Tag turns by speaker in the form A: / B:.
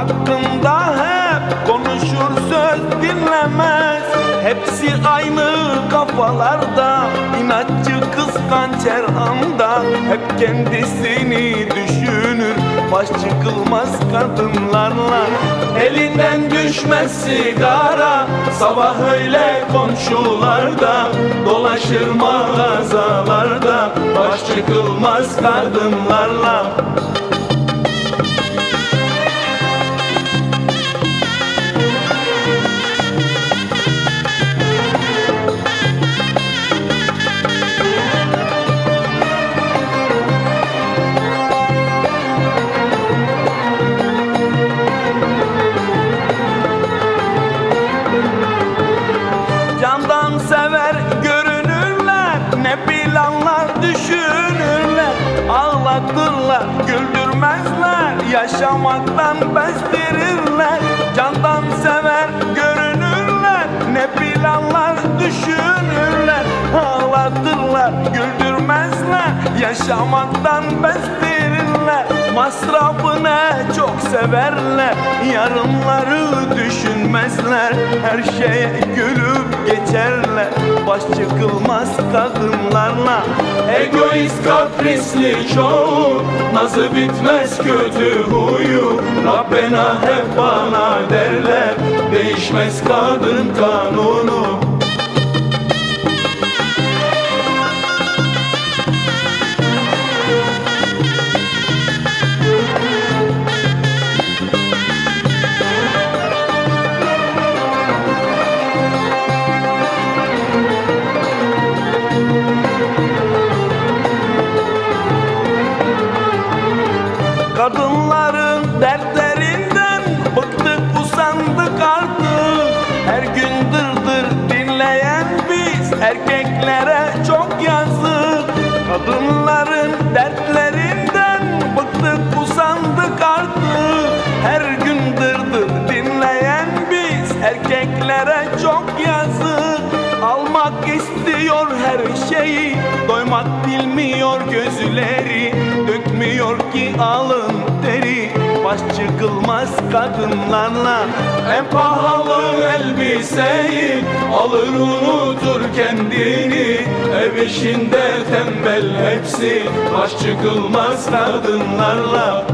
A: hakkında hep konuşur söz dinlemez. Hepsi aynı kafalarda. İnatçı kıskanç her anda. Hep kendisini düşünür. Baş çıkılmaz kadınlarla. Elinden düşmez sigara. Sabah öyle komşularda. Dolaşır mağazalarda. Baş çıkılmaz kadınlarla düşünürler. Ağlatırlar güldürmezler. Yaşamaktan bezdirirler. Candan sever görünürler. Ne planlar düşünürler. Ağlatırlar güldürmezler. Yaşamaktan bezdirirler. Masrafını çok severler. Yarınları düşünmezler. Her şeye gülüp geçerler. Baş çıkılmaz kadınlarla Egoist kaprisli çoğu. Nazı bitmez kötü huyu. Rabbena hep bana derler. Değişmez kadın kanunu çok yazık Almak istiyor her şeyi. Doymak bilmiyor gözleri Dökmüyor ki alın teri. Baş çıkılmaz kadınlarla En pahalı elbiseyi. Alır unutur kendini Ev işinde tembel hepsi. Baş çıkılmaz kadınlarla